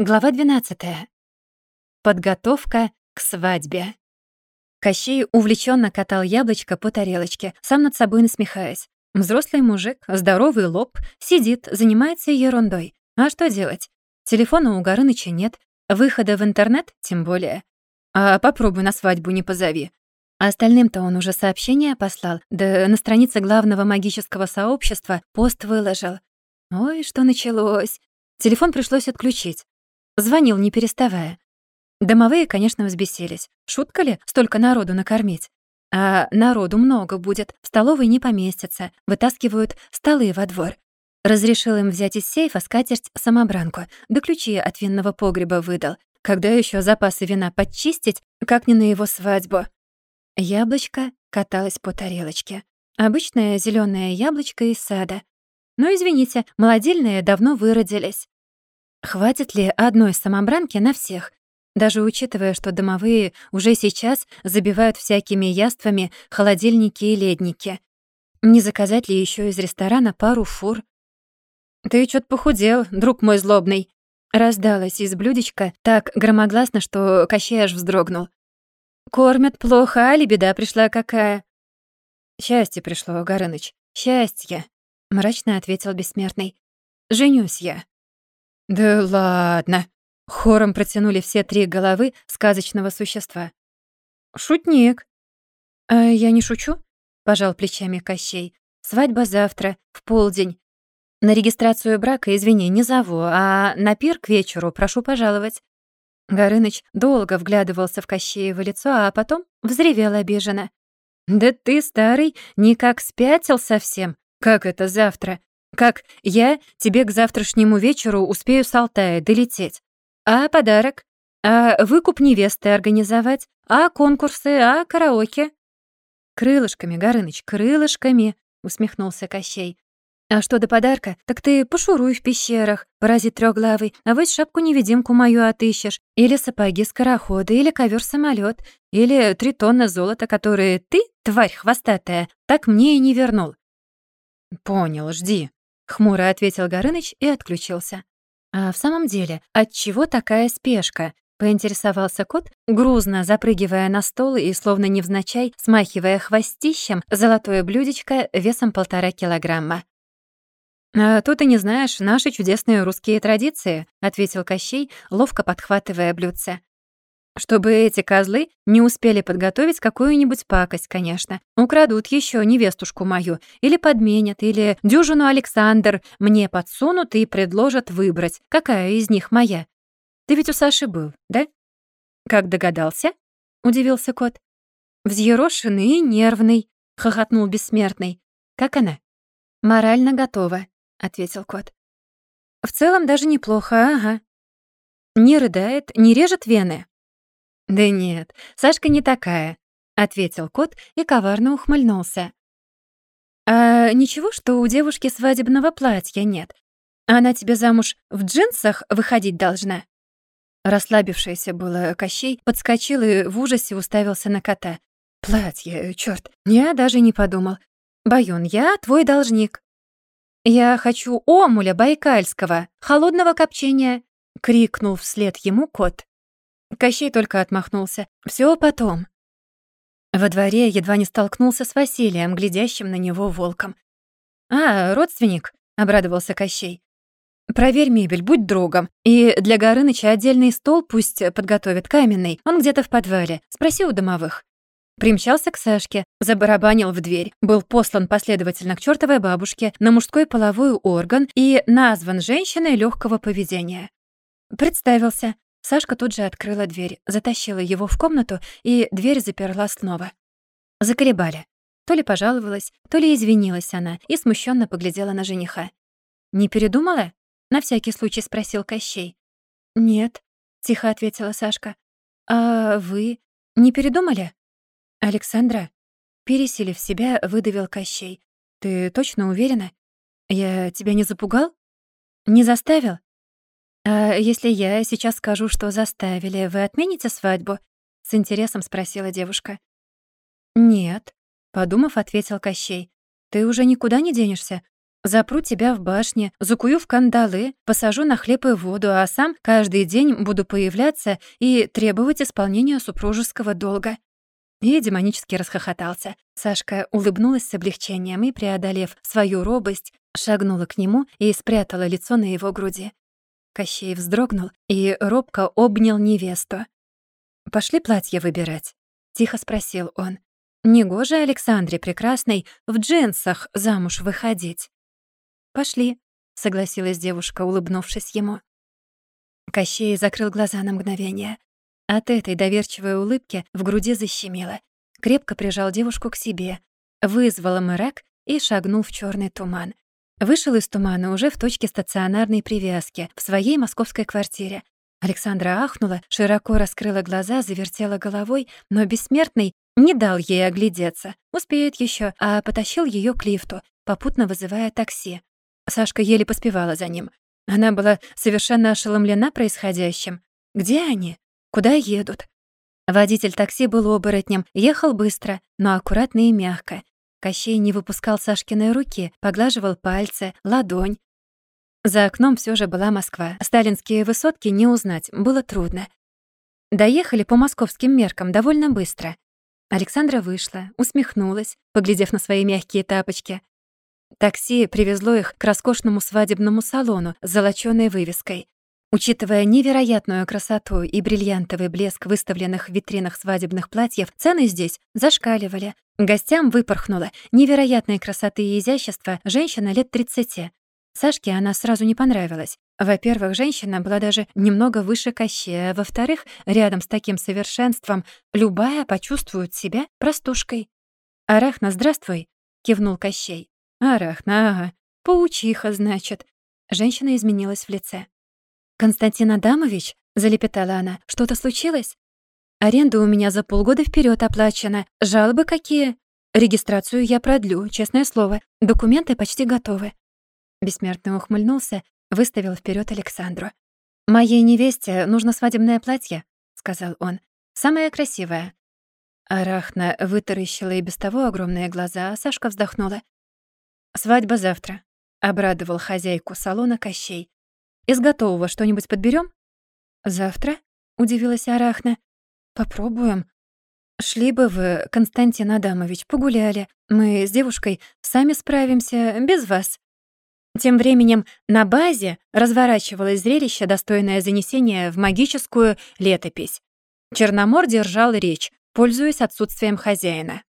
Глава 12. Подготовка к свадьбе. Кощей увлеченно катал яблочко по тарелочке, сам над собой насмехаясь. Взрослый мужик, здоровый лоб, сидит, занимается ерундой. А что делать? Телефона у Горыныча нет, выхода в интернет тем более. А попробуй на свадьбу не позови. Остальным-то он уже сообщение послал, да на странице главного магического сообщества пост выложил. Ой, что началось. Телефон пришлось отключить. Звонил, не переставая. Домовые, конечно, взбесились. Шутка ли столько народу накормить? А народу много будет, в столовой не поместится, вытаскивают столы во двор. Разрешил им взять из сейфа скатерть-самобранку, да ключи от винного погреба выдал. Когда еще запасы вина подчистить, как не на его свадьбу? Яблочко каталось по тарелочке. Обычное зеленое яблочко из сада. Но, извините, молодильные давно выродились. Хватит ли одной самобранки на всех? Даже учитывая, что домовые уже сейчас забивают всякими яствами холодильники и ледники. Не заказать ли еще из ресторана пару фур? «Ты чё-то похудел, друг мой злобный!» Раздалось из блюдечка так громогласно, что Кощей аж вздрогнул. «Кормят плохо, а ли беда пришла какая?» «Счастье пришло, Горыныч, счастье!» — мрачно ответил бессмертный. «Женюсь я». «Да ладно!» — хором протянули все три головы сказочного существа. «Шутник!» «А я не шучу?» — пожал плечами Кощей. «Свадьба завтра, в полдень. На регистрацию брака, извини, не зову, а на пир к вечеру прошу пожаловать». Горыныч долго вглядывался в Кощеево лицо, а потом взревел обиженно. «Да ты, старый, никак спятил совсем. Как это завтра? Как я тебе к завтрашнему вечеру успею с Алтая долететь? А подарок? А выкуп невесты организовать? А конкурсы? А караоке?» «Крылышками, Горыныч, крылышками», — усмехнулся Кощей. «А что до подарка, так ты пошуруй в пещерах, паразит трёхглавый, а вот шапку-невидимку мою отыщешь, или сапоги-скороходы, или ковер самолет или три тонны золота, которые ты, тварь хвостатая, так мне и не вернул». «Понял, жди», Хмуро ответил Горыныч и отключился. А в самом деле, от чего такая спешка? Поинтересовался кот, грузно запрыгивая на стол и, словно невзначай, смахивая хвостищем золотое блюдечко весом полтора килограмма. «А то ты не знаешь наши чудесные русские традиции», — ответил Кощей, ловко подхватывая блюдце. Чтобы эти козлы не успели подготовить какую-нибудь пакость, конечно. Украдут еще невестушку мою, или подменят, или дюжину Александр мне подсунут и предложат выбрать, какая из них моя. Ты ведь у Саши был, да? Как догадался? Удивился кот. Взъерошенный и нервный, хохотнул бессмертный. Как она? Морально готова, ответил кот. В целом даже неплохо, ага. Не рыдает, не режет вены, «Да нет, Сашка не такая», — ответил кот и коварно ухмыльнулся. «А ничего, что у девушки свадебного платья нет? Она тебе замуж в джинсах выходить должна?» Расслабившийся было Кощей подскочил и в ужасе уставился на кота. «Платье, чёрт, я даже не подумал. Баюн, я твой должник». «Я хочу омуля байкальского, холодного копчения», — крикнул вслед ему кот. Кощей только отмахнулся. Все потом». Во дворе едва не столкнулся с Василием, глядящим на него волком. «А, родственник», — обрадовался Кощей. «Проверь мебель, будь другом. И для Горыныча отдельный стол пусть подготовит каменный. Он где-то в подвале. Спроси у домовых». Примчался к Сашке, забарабанил в дверь, был послан последовательно к чёртовой бабушке на мужской половой орган и назван женщиной легкого поведения. Представился, Сашка тут же открыла дверь, затащила его в комнату, и дверь заперла снова. Заколебали. То ли пожаловалась, то ли извинилась она и смущенно поглядела на жениха. «Не передумала?» — на всякий случай спросил Кощей. «Нет», — тихо ответила Сашка. «А вы не передумали?» «Александра?» Пересилив себя, выдавил Кощей. «Ты точно уверена? Я тебя не запугал? Не заставил?» «А если я сейчас скажу, что заставили, вы отмените свадьбу?» — с интересом спросила девушка. «Нет», — подумав, ответил Кощей. «Ты уже никуда не денешься. Запру тебя в башне, закую в кандалы, посажу на хлеб и воду, а сам каждый день буду появляться и требовать исполнения супружеского долга». И демонически расхохотался. Сашка улыбнулась с облегчением и, преодолев свою робость, шагнула к нему и спрятала лицо на его груди. Кощей вздрогнул и робко обнял невесту. «Пошли платье выбирать», — тихо спросил он. «Негоже Александре Прекрасной в джинсах замуж выходить». «Пошли», — согласилась девушка, улыбнувшись ему. Кощей закрыл глаза на мгновение. От этой доверчивой улыбки в груди защемило. Крепко прижал девушку к себе, вызвал мрак и шагнул в черный туман. Вышел из тумана уже в точке стационарной привязки, в своей московской квартире. Александра ахнула, широко раскрыла глаза, завертела головой, но бессмертный не дал ей оглядеться. Успеет еще, а потащил ее к лифту, попутно вызывая такси. Сашка еле поспевала за ним. Она была совершенно ошеломлена происходящим. Где они? Куда едут? Водитель такси был оборотнем, ехал быстро, но аккуратно и мягко. Кощей не выпускал Сашкиной руки, поглаживал пальцы, ладонь. За окном все же была Москва. Сталинские высотки не узнать, было трудно. Доехали по московским меркам довольно быстро. Александра вышла, усмехнулась, поглядев на свои мягкие тапочки. Такси привезло их к роскошному свадебному салону с золочёной вывеской. Учитывая невероятную красоту и бриллиантовый блеск выставленных в витринах свадебных платьев, цены здесь зашкаливали. Гостям выпорхнула невероятной красоты и изящества женщина лет 30. Сашке она сразу не понравилась. Во-первых, женщина была даже немного выше Кощея, во-вторых, рядом с таким совершенством любая почувствует себя простушкой. «Арахна, здравствуй!» — кивнул Кощей. «Арахна, ага. Паучиха, значит». Женщина изменилась в лице. «Константин Адамович?» — залепетала она. «Что-то случилось?» «Аренда у меня за полгода вперед оплачена. Жалобы какие?» «Регистрацию я продлю, честное слово. Документы почти готовы». Бессмертный ухмыльнулся, выставил вперед Александру. «Моей невесте нужно свадебное платье», — сказал он. «Самое красивое». Арахна вытаращила и без того огромные глаза, а Сашка вздохнула. «Свадьба завтра», — обрадовал хозяйку салона Кощей. Из готового что-нибудь подберем? Завтра? Удивилась Арахна. Попробуем. Шли бы вы, Константин Адамович, погуляли. Мы с девушкой сами справимся без вас. Тем временем на базе разворачивалось зрелище, достойное занесения в магическую летопись. Черномор держал речь, пользуясь отсутствием хозяина.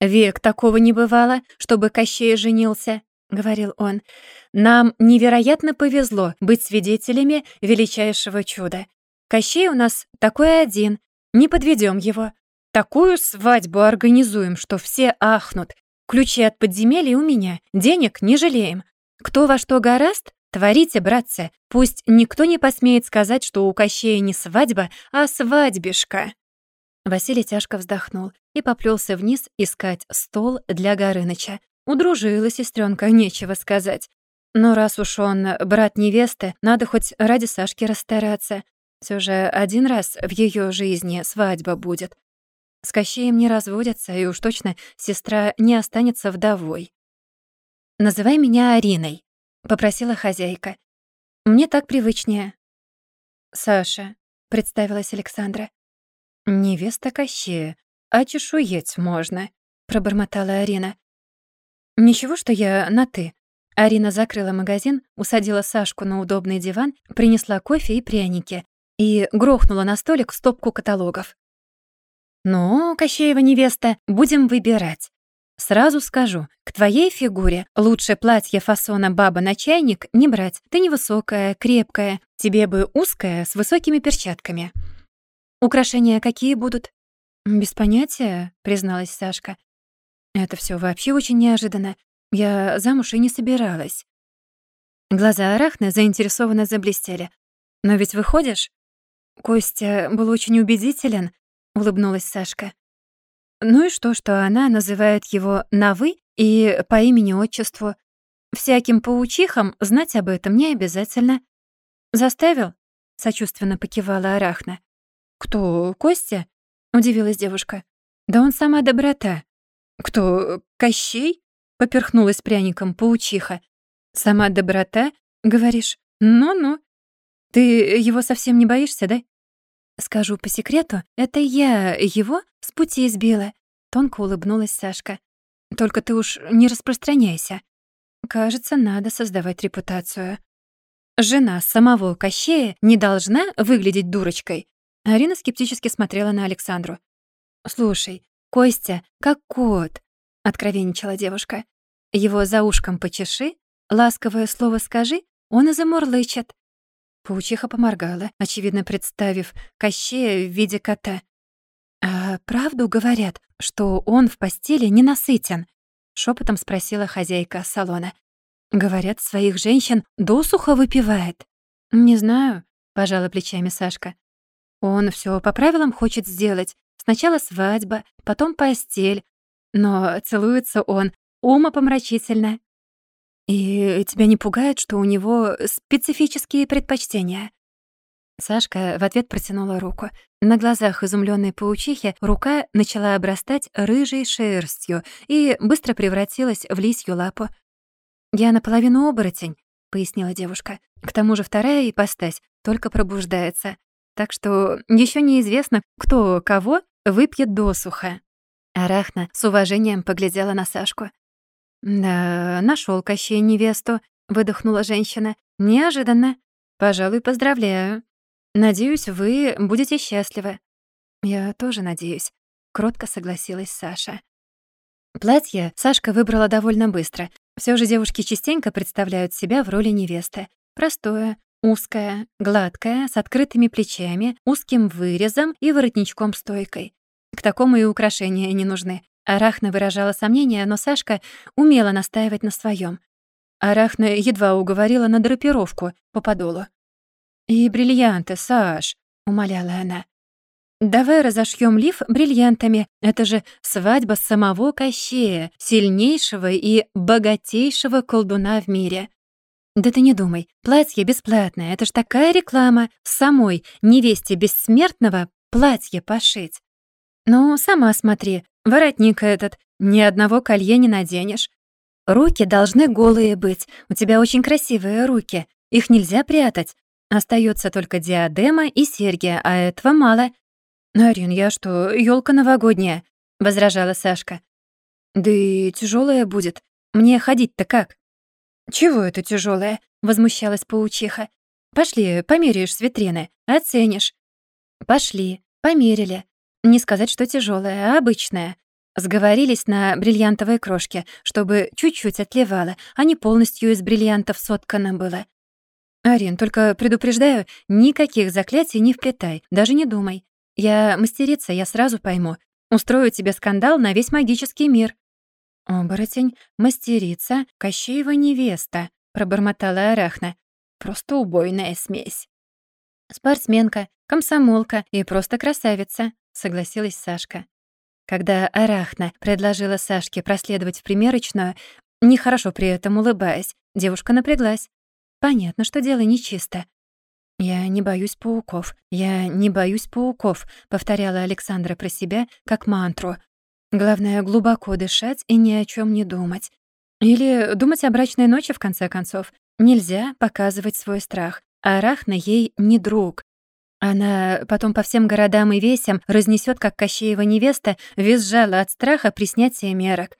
Век такого не бывало, чтобы Кощей женился. — говорил он, — «нам невероятно повезло быть свидетелями величайшего чуда. Кощей у нас такой один, не подведем его. Такую свадьбу организуем, что все ахнут. Ключи от подземелья у меня, денег не жалеем. Кто во что гораст, творите, братцы. Пусть никто не посмеет сказать, что у Кощея не свадьба, а свадьбишка». Василий тяжко вздохнул и поплелся вниз искать стол для Горыныча. Удружила сестренка, нечего сказать. Но раз уж он брат невесты, надо хоть ради Сашки расстараться. Все же один раз в ее жизни свадьба будет. С Кощеем не разводятся, и уж точно сестра не останется вдовой. «Называй меня Ариной», — попросила хозяйка. «Мне так привычнее». «Саша», — представилась Александра. «Невеста Кощея, а чешуеть можно», — пробормотала Арина. «Ничего, что я на «ты». Арина закрыла магазин, усадила Сашку на удобный диван, принесла кофе и пряники и грохнула на столик стопку каталогов. «Ну, Кощеева невеста, будем выбирать. Сразу скажу, к твоей фигуре лучше платье фасона «баба на чайник» не брать. Ты невысокая, крепкая, тебе бы узкая, с высокими перчатками. Украшения какие будут?» «Без понятия», — призналась Сашка. Это все вообще очень неожиданно. Я замуж и не собиралась. Глаза Арахны заинтересованно заблестели. «Но ведь выходишь?» «Костя был очень убедителен», — улыбнулась Сашка. «Ну и что, что она называет его на «вы» и по имени-отчеству? Всяким паучихам знать об этом не обязательно». «Заставил?» — сочувственно покивала Арахна. «Кто, Костя?» — удивилась девушка. «Да он сама доброта. «Кто, Кощей?» — поперхнулась пряником паучиха. Сама доброта, говоришь? Ну-ну. Ты его совсем не боишься, да? Скажу по секрету, это я его с пути сбила. Тонко улыбнулась Сашка. Только ты уж не распространяйся. Кажется, надо создавать репутацию. Жена самого Кощея не должна выглядеть дурочкой. Арина скептически смотрела на Александру. «Слушай, Костя, как кот», — откровенничала девушка. «Его за ушком почеши, ласковое слово скажи, он и замурлычет». Паучиха поморгала, очевидно представив Кощея в виде кота. «А правду говорят, что он в постели ненасытен?» — шепотом спросила хозяйка салона. «Говорят, своих женщин досуха выпивает». «Не знаю», — пожала плечами Сашка. «Он все по правилам хочет сделать. Сначала свадьба, потом постель. Но целуется он умопомрачительно. И тебя не пугает, что у него специфические предпочтения?» Сашка в ответ протянула руку. На глазах изумленной паучихи рука начала обрастать рыжей шерстью и быстро превратилась в лисью лапу. «Я наполовину оборотень», — пояснила девушка. «К тому же вторая ипостась только пробуждается. Так что еще неизвестно, кто кого выпьет досуха». Арахна с уважением поглядела на Сашку. «Да, нашел Кощей невесту», — выдохнула женщина. «Неожиданно. Пожалуй, поздравляю». Надеюсь, вы будете счастливы». «Я тоже надеюсь», — кротко согласилась Саша. Платье Сашка выбрала довольно быстро. Все же девушки частенько представляют себя в роли невесты. Простое, узкое, гладкое, с открытыми плечами, узким вырезом и воротничком-стойкой. К такому и украшения не нужны. Арахна выражала сомнения, но Сашка умела настаивать на своем. Арахна едва уговорила на драпировку по подолу. «И бриллианты, Саш», — умоляла она. «Давай разошьем лиф бриллиантами. Это же свадьба самого Кощея, сильнейшего и богатейшего колдуна в мире». «Да ты не думай, платье бесплатное, это ж такая реклама. Самой невесте бессмертного платье пошить». «Ну, сама смотри, воротник этот, ни одного колье не наденешь. Руки должны голые быть, у тебя очень красивые руки, их нельзя прятать, Остается только диадема и серьги, а этого мало. «Арин, я что, елка новогодняя?» — возражала Сашка. «Да и тяжелая будет. Мне ходить-то как?» «Чего это тяжелая? возмущалась паучиха. «Пошли, померяешь с витрины, оценишь». «Пошли, померили. Не сказать, что тяжелая, а обычная. Сговорились на бриллиантовой крошке, чтобы чуть-чуть отливала, а не полностью из бриллиантов соткано было. «Арин, только предупреждаю, никаких заклятий не вплетай, даже не думай. Я мастерица, я сразу пойму. Устрою тебе скандал на весь магический мир». «Оборотень, мастерица, Кощеева невеста», — пробормотала Арахна. «Просто убойная смесь». «Спортсменка, комсомолка и просто красавица», — согласилась Сашка. Когда Арахна предложила Сашке проследовать в примерочную, нехорошо при этом улыбаясь, девушка напряглась. Понятно, что дело нечисто. «Я не боюсь пауков, я не боюсь пауков», — повторяла Александра про себя как мантру. «Главное, глубоко дышать и ни о чем не думать. Или думать о брачной ночи, в конце концов. Нельзя показывать свой страх. А Арахна ей не друг. Она потом по всем городам и весям разнесет, как Кощеева невеста визжала от страха при снятии мерок.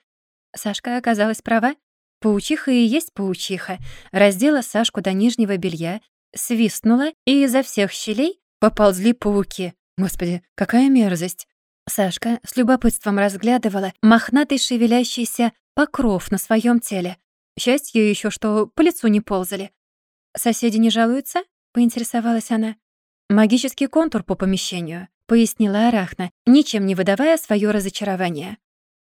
Сашка оказалась права. Паучиха и есть паучиха. Раздела Сашку до нижнего белья, свистнула, и изо всех щелей поползли пауки. Господи, какая мерзость! Сашка с любопытством разглядывала мохнатый шевелящийся покров на своем теле. Счастье еще, что по лицу не ползали. «Соседи не жалуются?» — поинтересовалась она. «Магический контур по помещению», — пояснила Арахна, ничем не выдавая свое разочарование.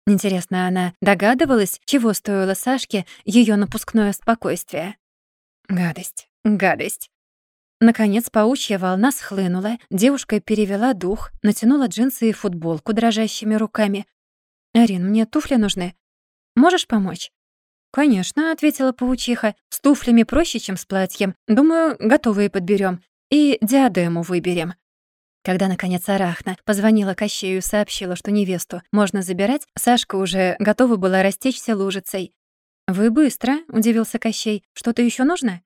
Интересно, она догадывалась, чего стоило Сашке ее напускное спокойствие? Гадость, гадость. Наконец паучья волна схлынула, девушка перевела дух, натянула джинсы и футболку дрожащими руками. «Арин, мне туфли нужны. Можешь помочь?» «Конечно», — ответила паучиха. «С туфлями проще, чем с платьем. Думаю, готовые подберем. И диадему выберем». Когда, наконец, Арахна позвонила Кощею и сообщила, что невесту можно забирать, Сашка уже готова была растечься лужицей. «Вы быстро», — удивился Кощей. «Что-то еще нужно?»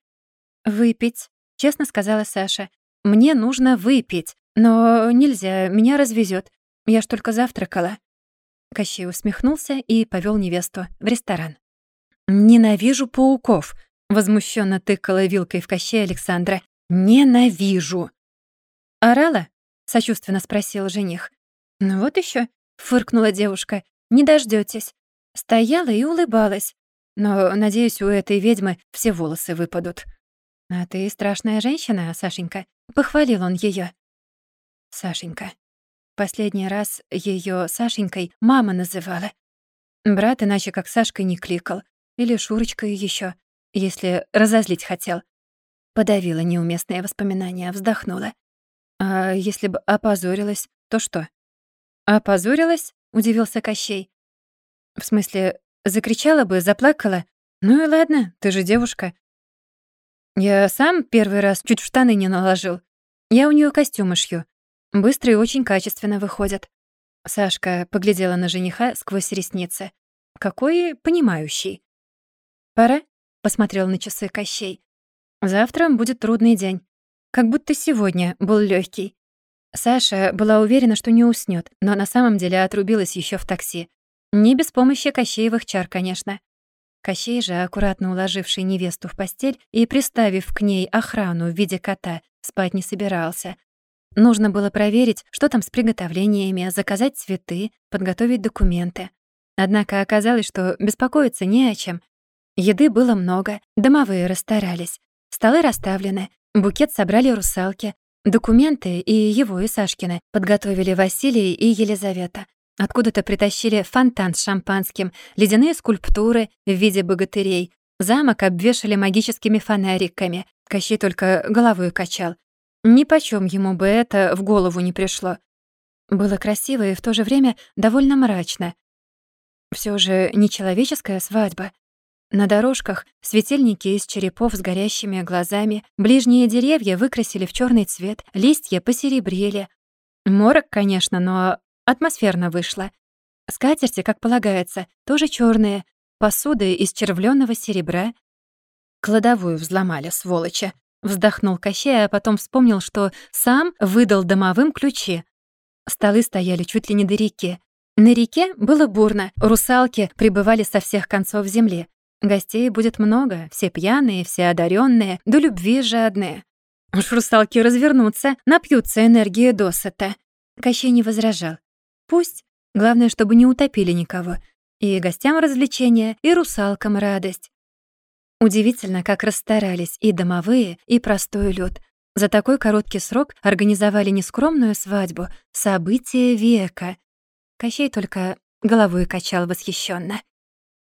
«Выпить», — честно сказала Саша. «Мне нужно выпить, но нельзя, меня развезет. Я ж только завтракала». Кощей усмехнулся и повел невесту в ресторан. «Ненавижу пауков», — возмущенно тыкала вилкой в Кощей Александра. «Ненавижу». «Орала?» — сочувственно спросил жених. «Ну вот еще, фыркнула девушка. «Не дождётесь». Стояла и улыбалась. Но, надеюсь, у этой ведьмы все волосы выпадут. «А ты страшная женщина, Сашенька», — похвалил он её. Сашенька. Последний раз её Сашенькой мама называла. Брат иначе как Сашкой не кликал. Или Шурочкой ещё, если разозлить хотел. Подавила неуместные воспоминания, вздохнула. А если бы опозорилась, то что? Опозорилась? Удивился Кощей. В смысле, закричала бы, заплакала? Ну и ладно, ты же девушка. Я сам первый раз чуть в штаны не наложил. Я у неё костюмы шью. Быстро и очень качественно выходят. Сашка поглядела на жениха сквозь ресницы. Какой понимающий. «Пора?» — посмотрел на часы Кощей. «Завтра будет трудный день. Как будто сегодня был легкий. Саша была уверена, что не уснёт, но на самом деле отрубилась ещё в такси. Не без помощи Кощеевых чар, конечно. Кощей же, аккуратно уложивший невесту в постель и приставив к ней охрану в виде кота, спать не собирался. Нужно было проверить, что там с приготовлениями, заказать цветы, подготовить документы. Однако оказалось, что беспокоиться не о чем. Еды было много, домовые расстарались, столы расставлены, букет собрали русалки, документы и его, и Сашкины подготовили Василий и Елизавета. Откуда-то притащили фонтан с шампанским, ледяные скульптуры в виде богатырей. Замок обвешали магическими фонариками. Кощей только головой качал. Ни почем ему бы это в голову не пришло. Было красиво и в то же время довольно мрачно. Все же нечеловеческая свадьба. На дорожках светильники из черепов с горящими глазами, ближние деревья выкрасили в черный цвет, листья посеребрели. Морок, конечно, но атмосферно вышло. Скатерти, как полагается, тоже черные, посуды из червленого серебра. Кладовую взломали, сволочи. Вздохнул Кощей, а потом вспомнил, что сам выдал домовым ключи. Столы стояли чуть ли не до реки. На реке было бурно, русалки прибывали со всех концов земли. Гостей будет много, все пьяные, все одаренные, до любви жадные. Уж русалки развернутся, напьются энергии досыта. Кощей не возражал. Пусть. Главное, чтобы не утопили никого. И гостям развлечения, и русалкам радость. Удивительно, как расстарались и домовые, и простой люд. За такой короткий срок организовали нескромную свадьбу, событие века. Кощей только головой качал восхищенно.